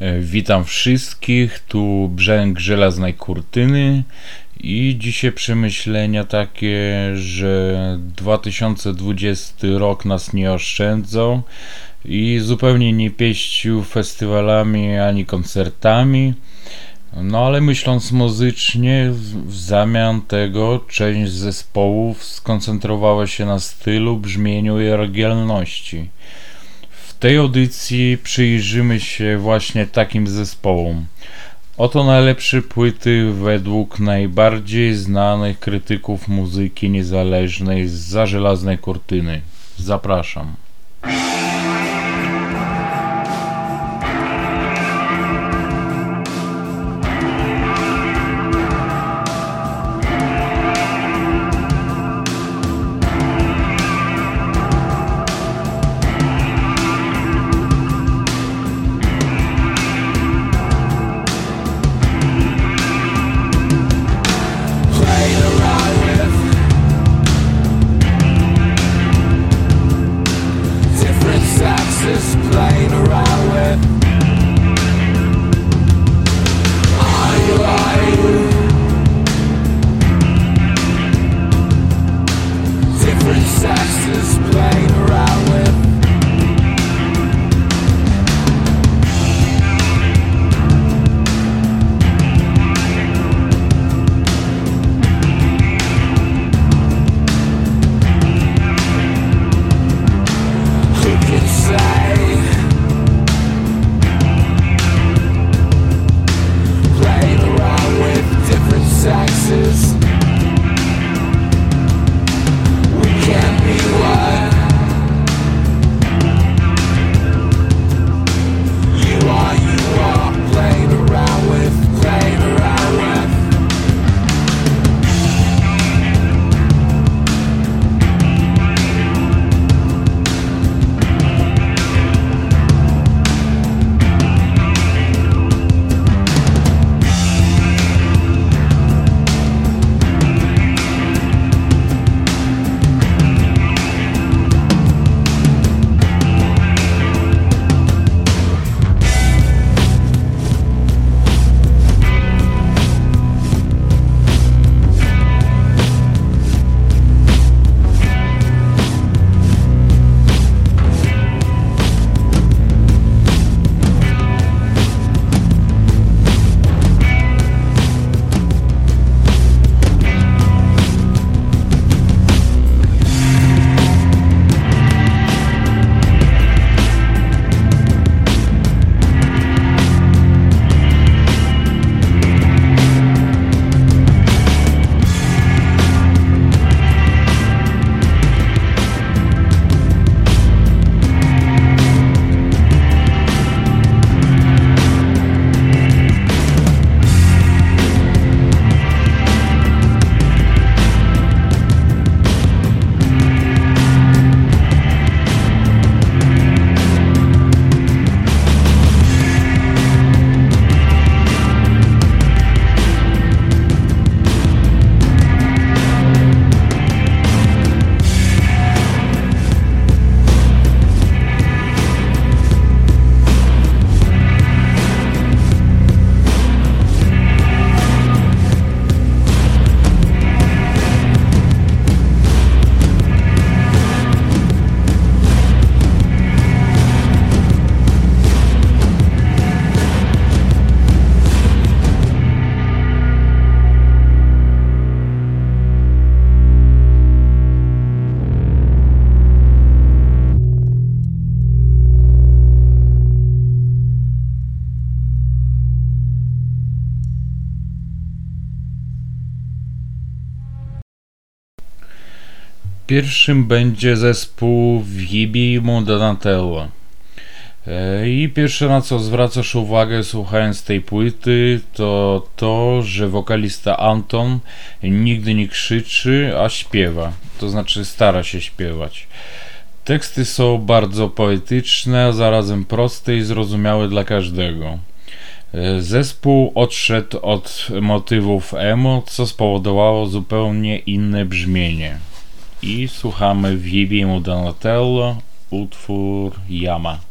E, Witam wszystkich, tu brzęk żelaznej kurtyny i dzisiaj przemyślenia takie, że 2020 rok nas nie oszczędzał i zupełnie nie pieścił festiwalami ani koncertami. No ale myśląc muzycznie, w- zamian tego część zespołów skoncentrowała się na stylu, brzmieniu i oryginalności. Tej audycji przyjrzymy się właśnie takim zespołom. Oto najlepsze płyty według najbardziej znanych krytyków muzyki niezależnej za żelaznej kurtyny. Zapraszam. Pierwszym będzie zespół Vibimo Donatello. E, I pierwsze na co zwracasz uwagę słuchając tej płyty to to, że wokalista Anton nigdy nie krzyczy, a śpiewa. To znaczy stara się śpiewać. Teksty są bardzo poetyczne, a zarazem proste i zrozumiałe dla każdego. E, Zespół odszedł od motywów emo, co spowodowało zupełnie inne brzmienie. i słuchamy w Jibiemu Donatella utwór Yama.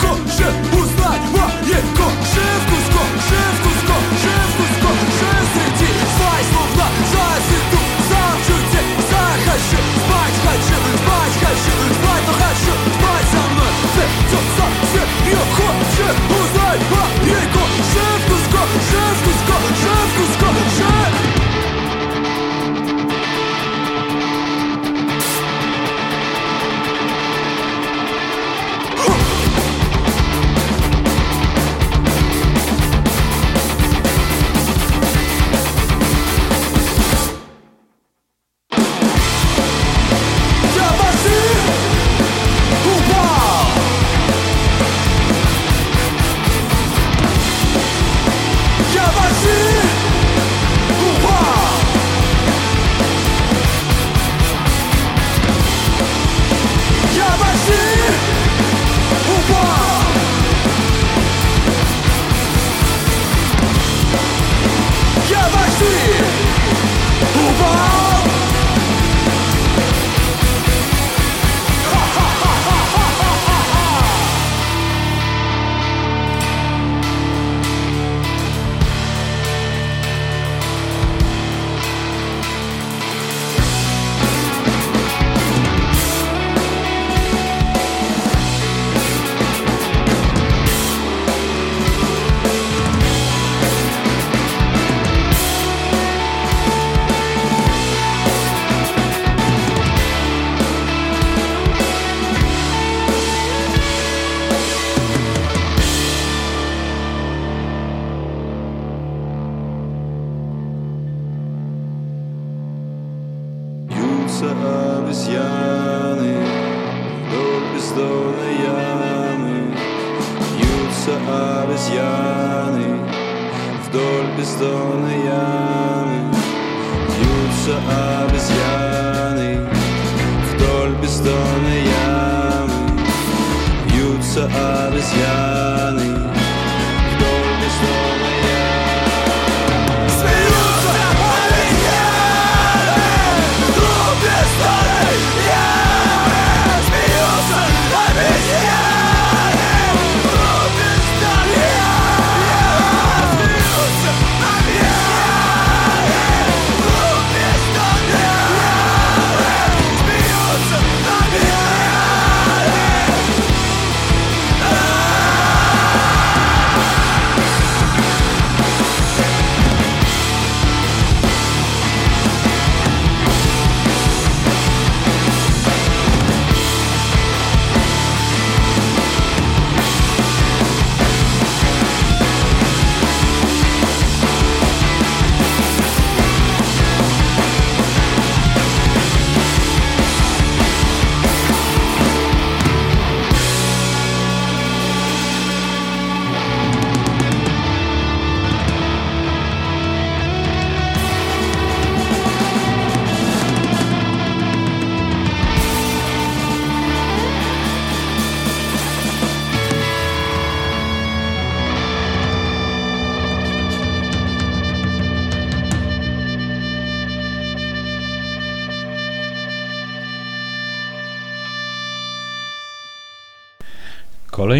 宋亚 обезьяны вдоль бездонной ямы. Бьются обезьяны вдоль бездонной ямы. Бьются обезьяны вдоль бездонной ямы. Бьются обезьяны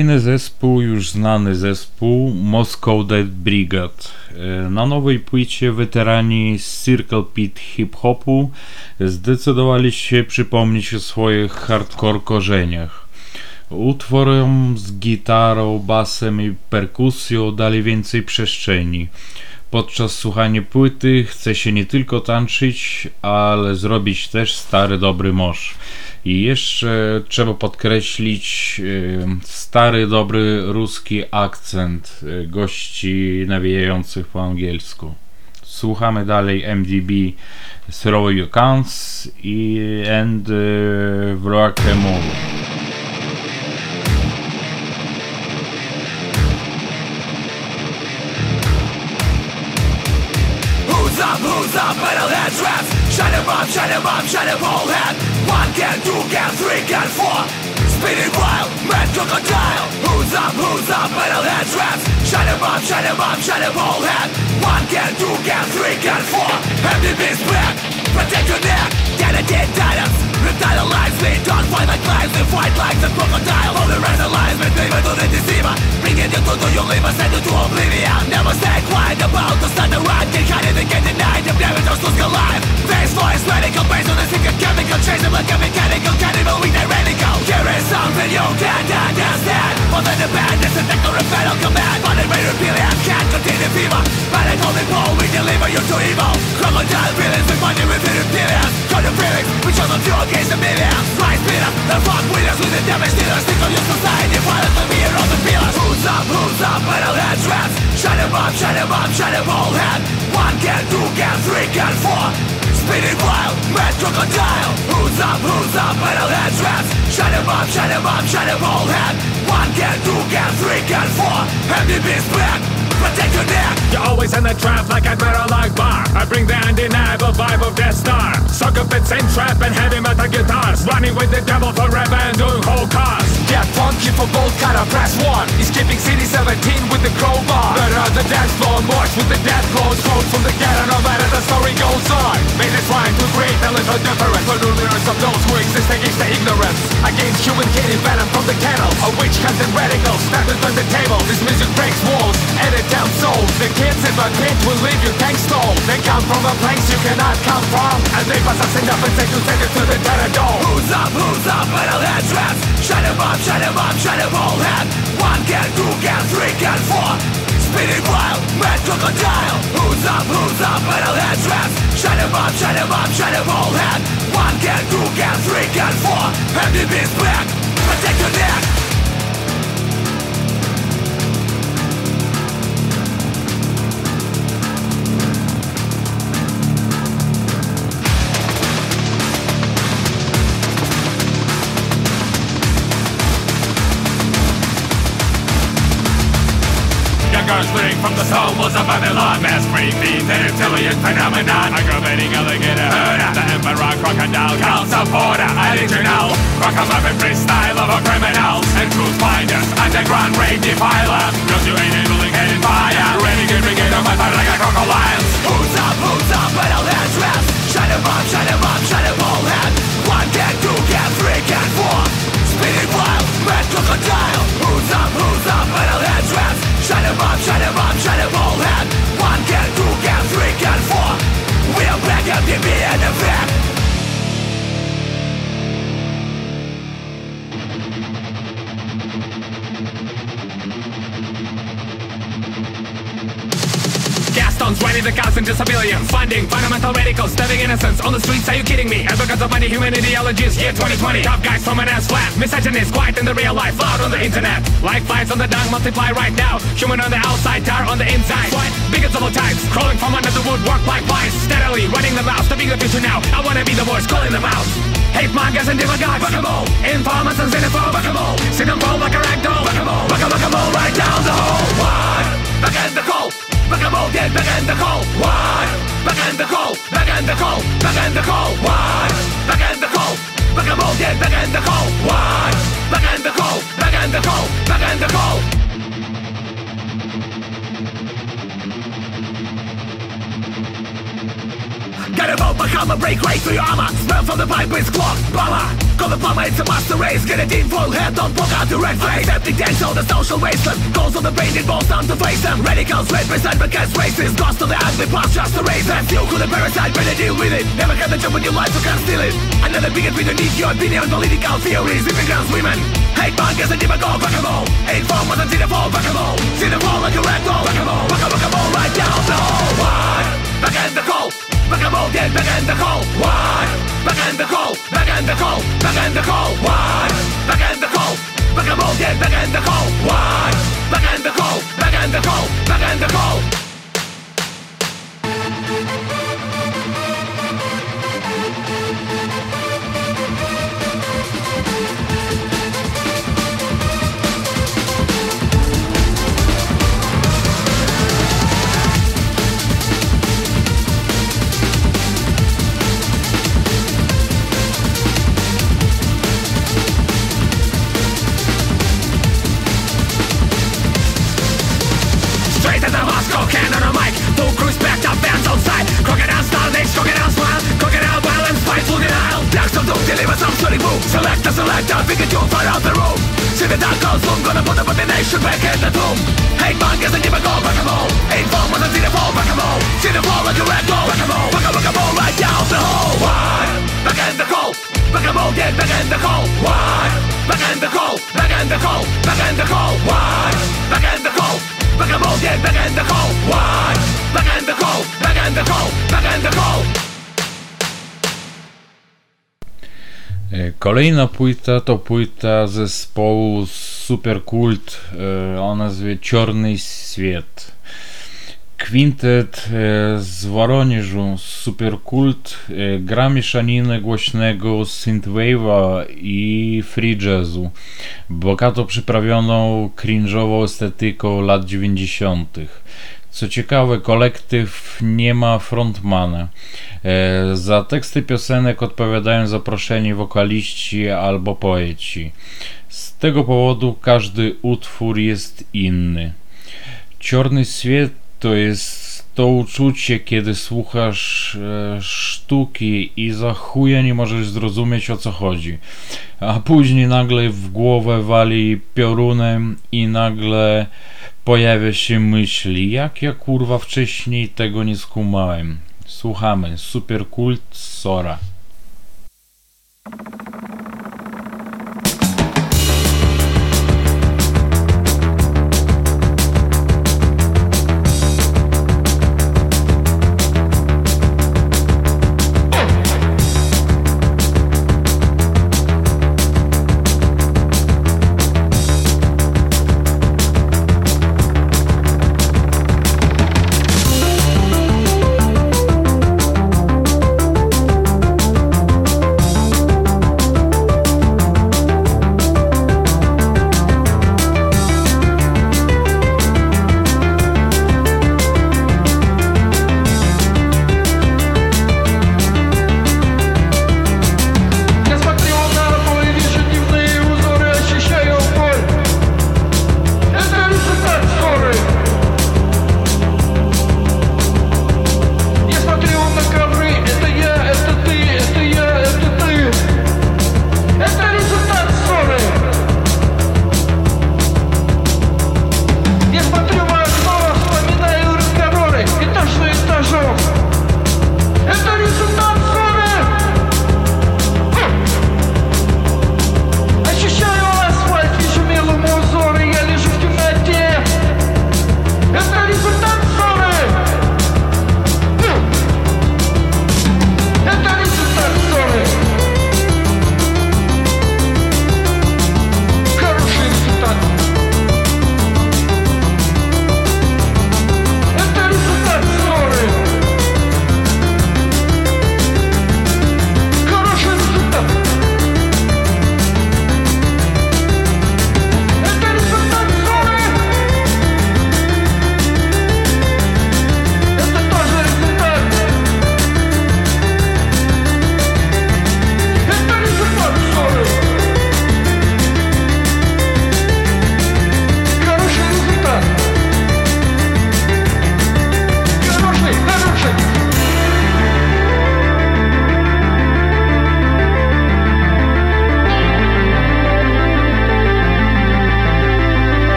Kolejny zespół, już znany zespół, Moscow Dead Brigade. E, Na nowej płycie weterani z Circle Pit Hip Hopu zdecydowali się przypomnieć o swoich hardcore korzeniach. Utworom z gitarą, basem i perkusją dali więcej przestrzeni. Podczas słuchania płyty chce się nie tylko tańczyć, ale zrobić też stary dobry mosz. I jeszcze trzeba podkreślić y, stary dobry ruski akcent y, gości nawijających po angielsku. Słuchamy dalej MDB Throw Your Cans i and y, Rock Shut him up, shut him up, shut him whole head. One can, two can, three can, four. Spinning wild, mad crocodile Who's up, who's up, metalhead traps Shut him up, shut him up, shut him whole head. One can, two can, three can, four. MDB's back, protect your neck. Dedicated titans, reptile lives We don't fight like lions, we fight like the crocodile lies, but they to the deceiver. Bringing you to do your liver, send you to oblivion. Never stay quiet about to start the ride. Get hiding and get denied, the damage just lose your life Face voice, radical, based on the secret chemical them like a mechanical, cannibal, we tyrannical Here is something you can't understand. More than the madness, a techno fatal command. But it may repeal and can't contain the fever. But I call it pole, we deliver you to evil. Crocodile feelings, we find you with it appearance Cut your feelings, we show them you against the millions Rise beater, the fuck us with the damage dealers Think of your society, violence will be your other pillars Who's up, who's up, metal head traps Shut him up, shut him up, shut him whole head. One can, two can, three can, four. Spinning wild, mad crocodile. Who's up, who's up, metal head traps Shut him up, shut him up, shut him whole head. One can, two can, three can, four. MDB's back, your neck You're always in the trap like a metal like bar. I bring the undeniable vibe of Death Star. Suck up that same trap and heavy metal guitars. Running with the devil forever and doing whole cars. Get funky for gold cutter, press one. Escaping city 17 with the crowbar. Better on the dance floor, march with the death clothes. Quote from the ghetto, no matter the story goes on. Made this the difference. For lyrics of those who exist against the ignorance. Against human hating venom from the kennels A witch hunting radicals standing on the table. This music breaks walls and it damn souls. The kids in the pit will leave you tank stole They come from a place you cannot come from. And they possess enough and take you take it to the door Who's up, who's up, metalhead traps him up, shut him up, shut all head One can, two can, three can, four. Spinning wild, mad crocodile Who's up, who's up, metalhead traps Shut him up, shut him up, shut him all head One can, two can, three can, four. Beast back, protect your neck from the soul was of Babylon. Mass breed means an intelligent phenomenon. Aggravating alligator herder. The emperor crocodile a border Original Rockamuffin freestyle of a criminal. And truth finders Underground raid defiler. Cause you ain't able to enabling headed fire. Renegade brigade of my like a crocodile Who's up, who's up, metalhead traps Shut him up, shut him up, shut him all head One can, two can, three Human ideologies, year 2020 Tough guys from an ass flat Misogynist, quiet in the real life, loud on the internet. Like flies on the dung, multiply right now. Human on the outside, tar on the inside. What? Bigots of all types, crawling from under the woodwork like flies Steadily running the mouth, stopping the future now I wanna be the voice, calling them out. Hate mongers and demagogues, Buckable Informants and xenophobes, Buckable See them fall like a ragdoll, Buckable Buckable, Buckable, right down the hole What? Back the cold Back roll, get back in the cold What? Back in the cold, back in the cold, back in the cold What? Back in the cold Back roll, get back in the cold What? Back in the cold, back in the cold, back in the cold Get a vote, become a break right through your armor. Smell from the pipe with clock, bomber Call the plumber, it's a master race. Get a team full head, don't poke out the red face. Septic tanks on the social wasteland Calls on the painted balls down to face them. Radicals represent because races Goes to the ugly past just to raise them. Still cool the parasite, better deal with it. Never had the job in your life, you can't steal it. Another bigot, we don't need your opinion Political theories, immigrants, women Hate mongers and demagogue, vagabond Hate farmers and see the fall, vagabond See the fall like a ragdoll, vagabond Vagabond, vagabond, right down the hole What? Back in the cold Back and roll, get back in the cold What? Back in the cold, back in the cold, back in the What? Back in the Back and roll, get back in the What? Back in the back in the back in the Kolejna płyta to płyta zespołu Superkult e, o nazwie Czarny Świat. Kwintet e, z Woronierzu Superkult e, gra mieszaninę głośnego synthwave'a i free jazzu, bogato przyprawioną cringe'ową estetyką lat 90. Co ciekawe, kolektyw nie ma frontmana. E, za teksty piosenek odpowiadają zaproszeni wokaliści albo poeci. Z tego powodu każdy utwór jest inny. Czarny świat to jest to uczucie, kiedy słuchasz e, sztuki i za chuja nie możesz zrozumieć o co chodzi. A później nagle w głowę wali piorunem i nagle pojawia się myśli, jak ja kurwa wcześniej tego nie skumałem. Słuchamy, superkult Sora.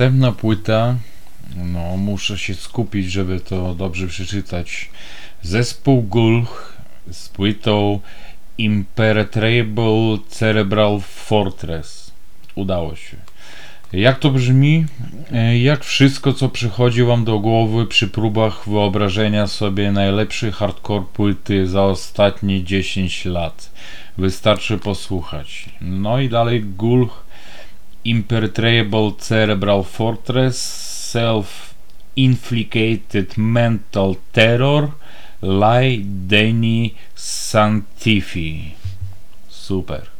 Następna płyta, no muszę się skupić, żeby to dobrze przeczytać. Zespół Gulch z płytą Impenetrable Cerebral Fortress. Udało się. Jak to brzmi? E, jak wszystko, co przychodzi Wam do głowy przy próbach wyobrażenia sobie najlepszej hardcore płyty za ostatnie 10 lat. Wystarczy posłuchać. No i dalej Gulch Imperturbable Cerebral Fortress, Self-Inflicated Mental Terror, Lai Deni Santifi. Super!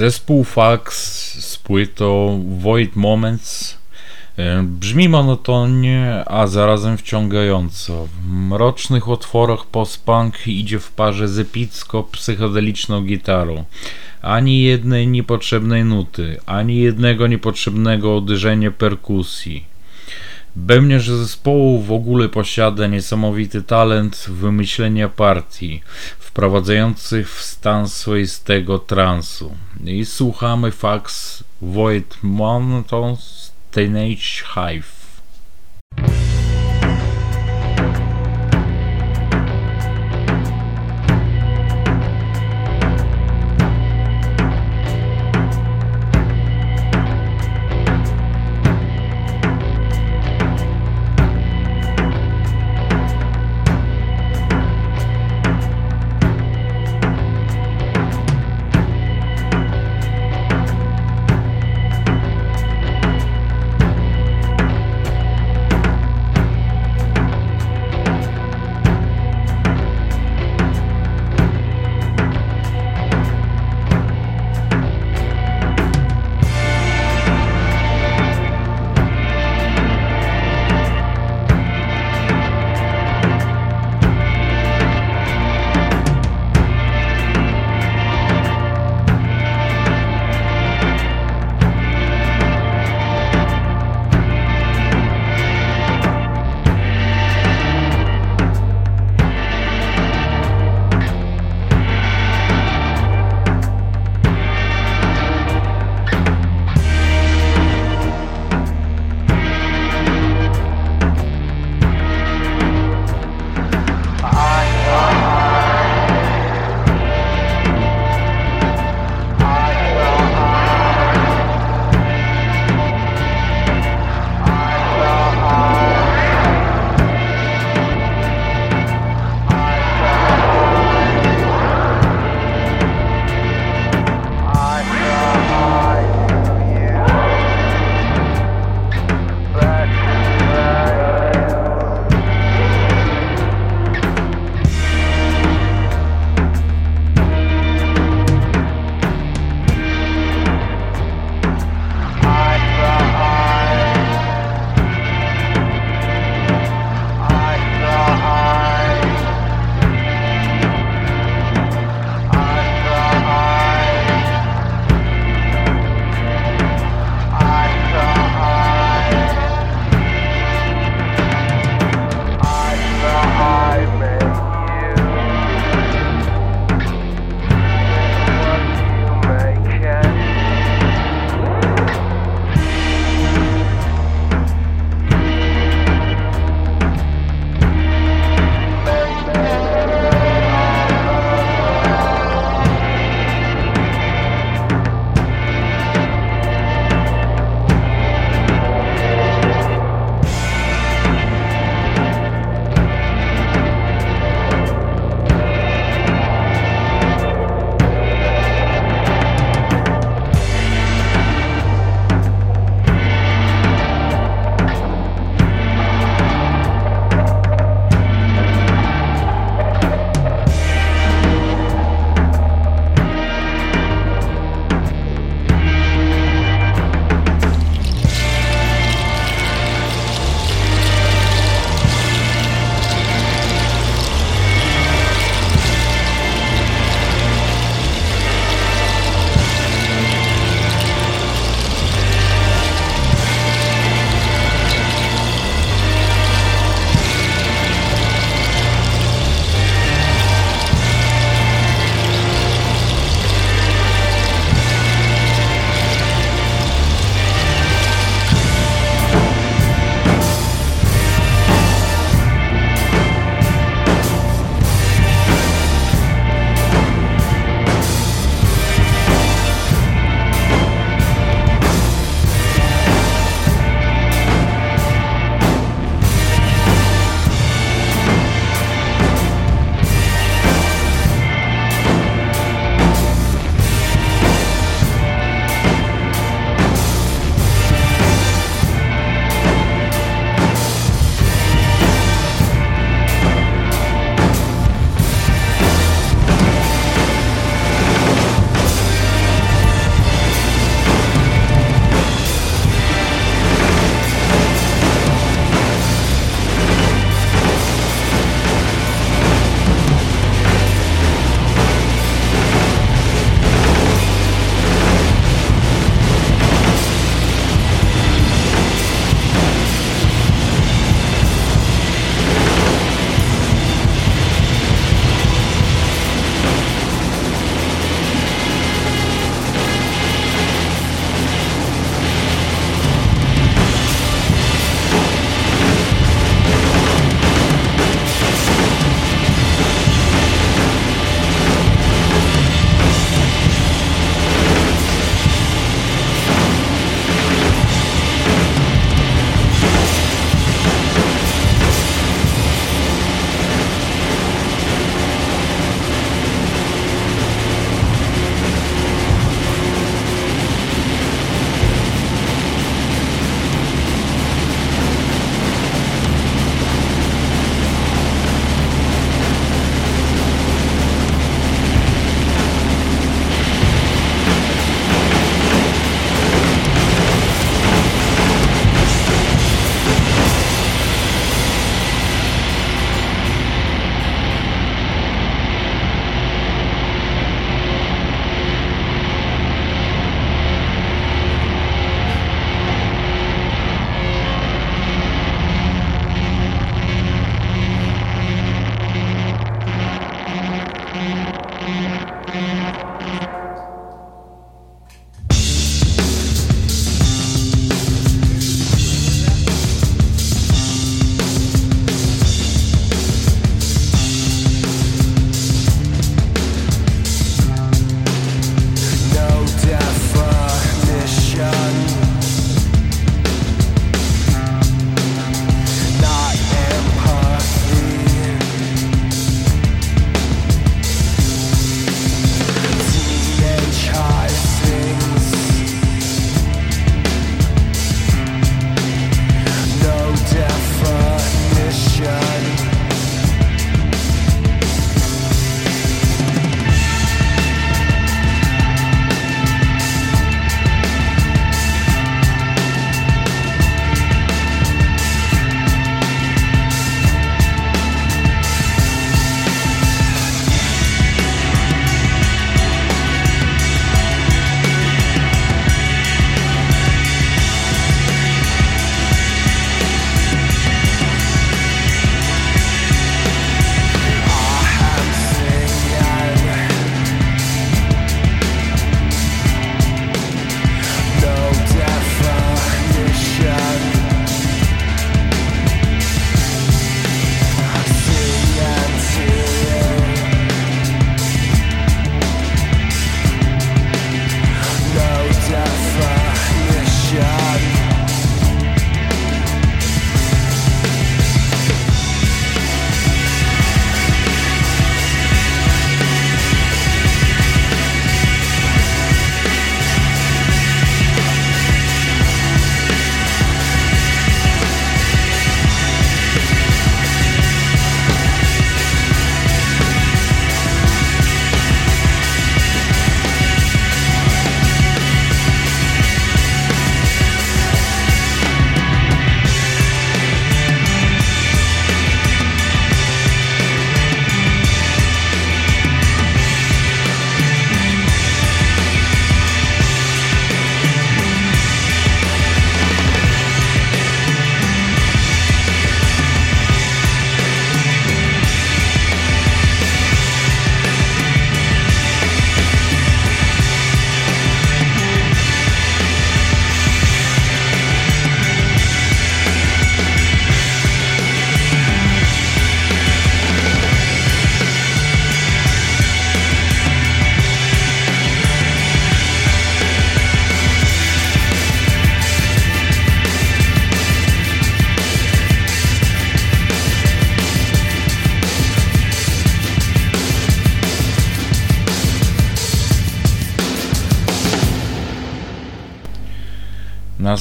Zespół Fax z płytą Void Moments e, brzmi monotonnie, a zarazem wciągająco. W mrocznych otworach post-punk idzie w parze z epicko-psychodeliczną gitarą. Ani jednej niepotrzebnej nuty, ani jednego niepotrzebnego uderzenia perkusji. Bębniarz zespołu w ogóle posiada niesamowity talent wymyślenia partii, wprowadzających w stan swoistego transu. I słuchamy fax Void Monotones Teenage Hive.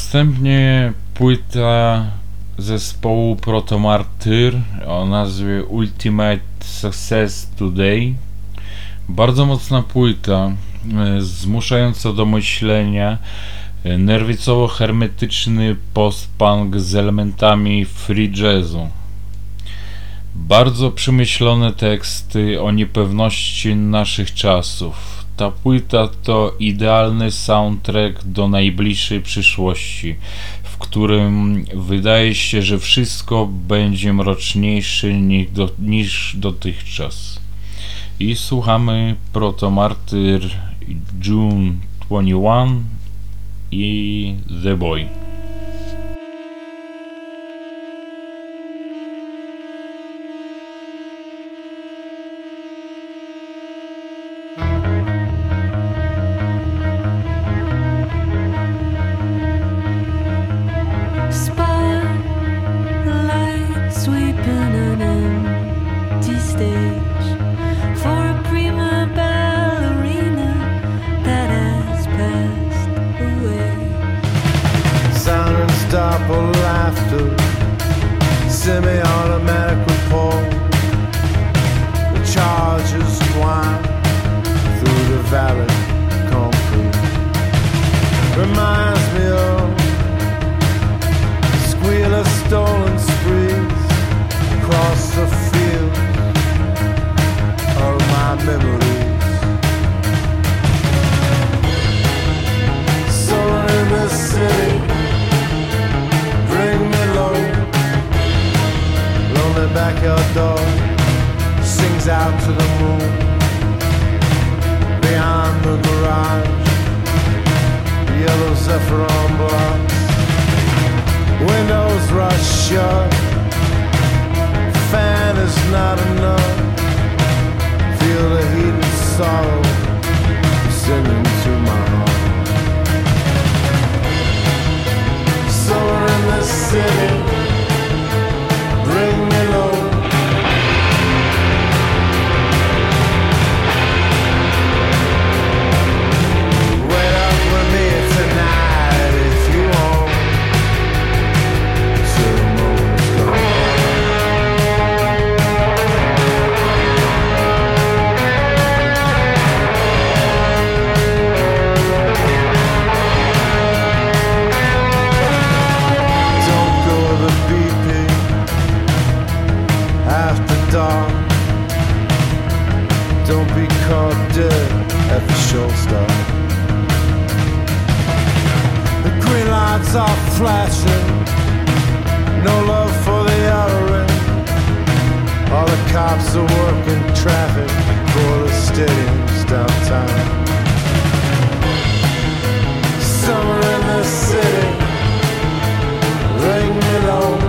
Następnie płyta zespołu Protomartyr o nazwie Ultimate Success Today. Bardzo mocna płyta, e, zmuszająca do myślenia, e, nerwicowo-hermetyczny post-punk z elementami free jazzu. Bardzo przemyślone teksty o niepewności naszych czasów. Ta płyta to idealny soundtrack do najbliższej przyszłości, w którym wydaje się, że wszystko będzie mroczniejsze niż, do, niż dotychczas. I słuchamy Protomartyr June 21 i The Boy. Out to the moon. Behind the garage, yellow saffron blocks. Windows rush shut. Fan is not enough. Feel the heat and sorrow sending to my heart. Someone in the city, at the green lights are flashing. No love for the outer ring. All the cops are working traffic for the stadiums downtown. Summer in the city. Ring me low.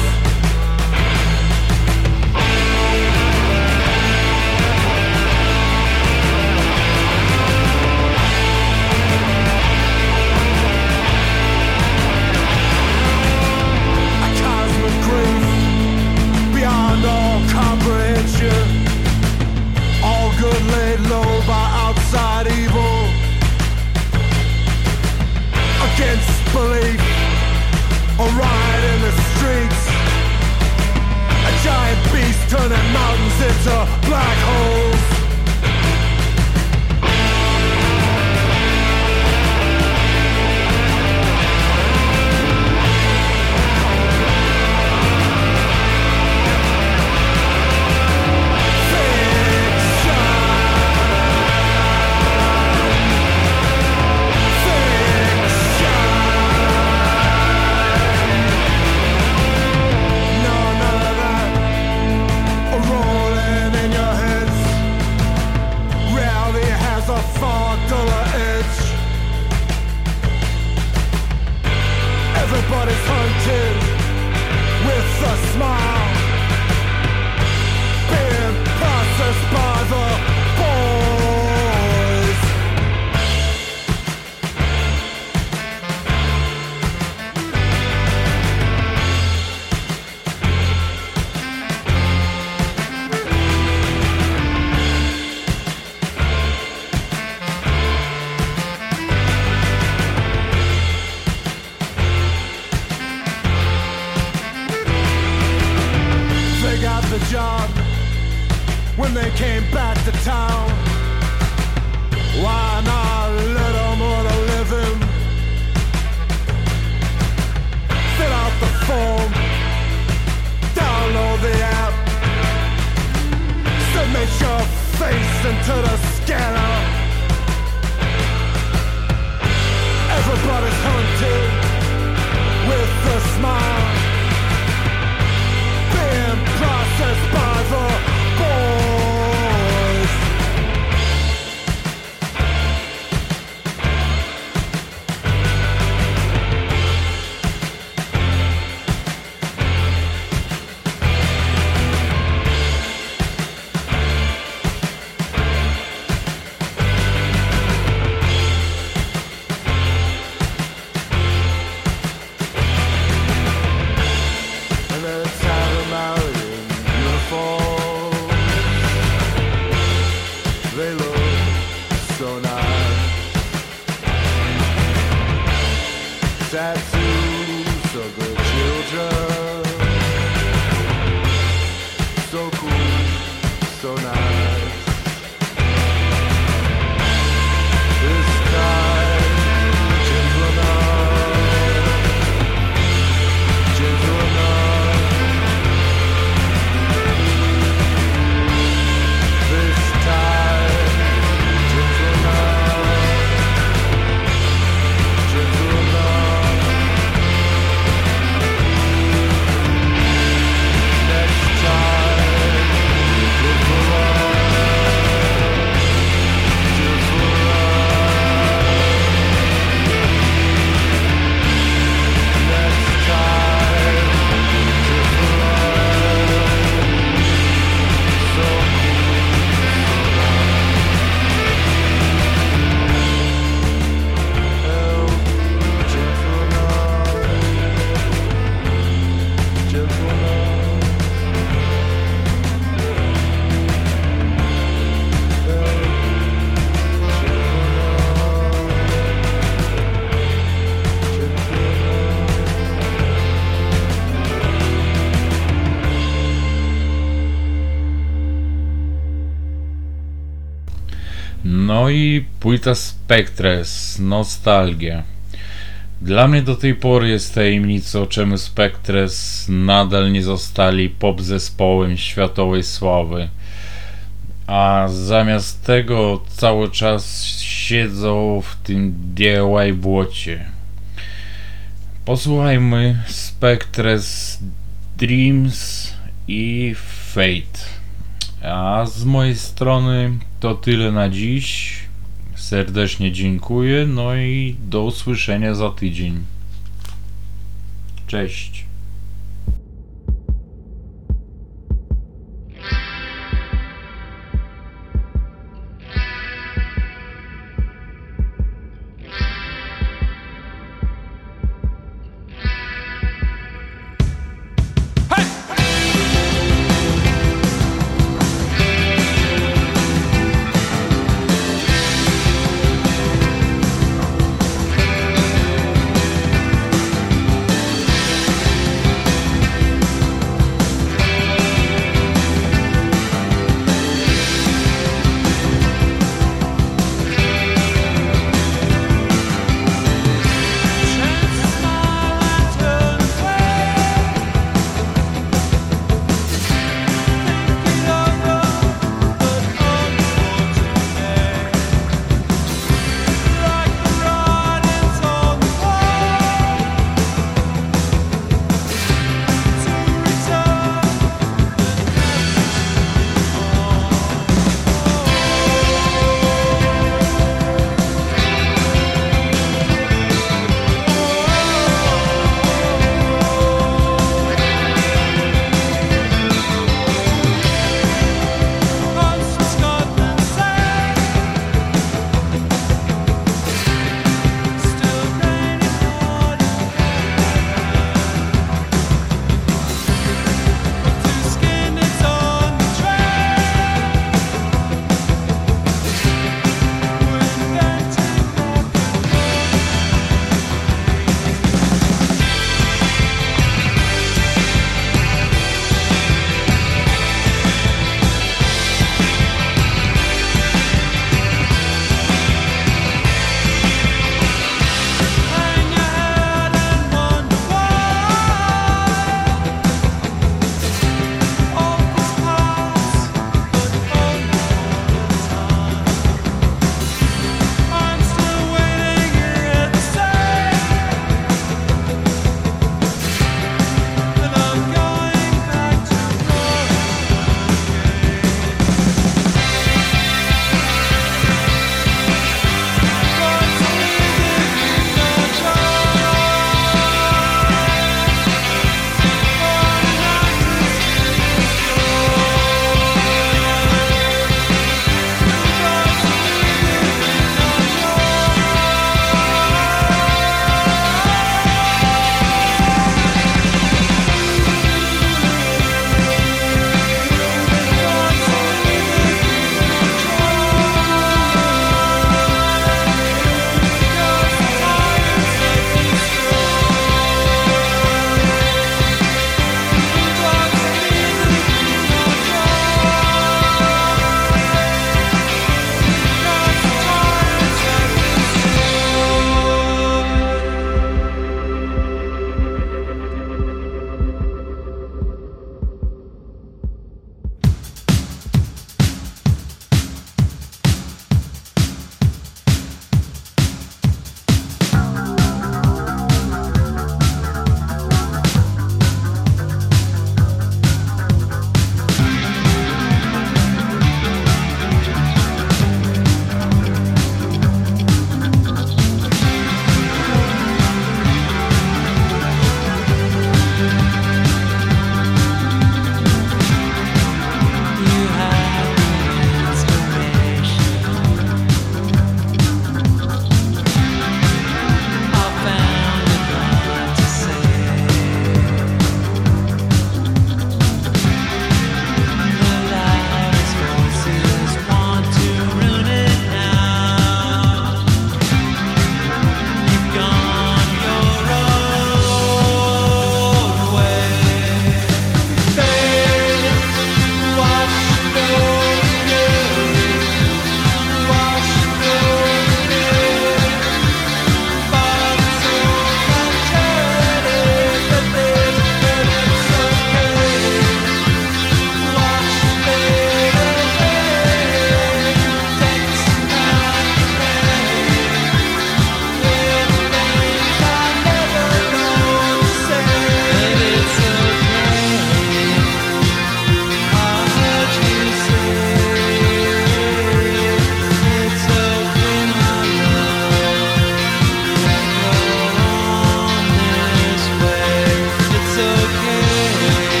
belief, a riot in the streets. A giant beast turning mountains into black holes. Smile płyta Spectres, Nostalgia. Dla mnie do tej pory jest tajemnicą, czemu Spectres nadal nie zostali pop zespołem światowej sławy. A zamiast tego cały czas siedzą w tym DIY błocie. Posłuchajmy Spectres Dreams i Fate. A z mojej strony to tyle na dziś. Serdecznie dziękuję, no i do usłyszenia za tydzień. Cześć.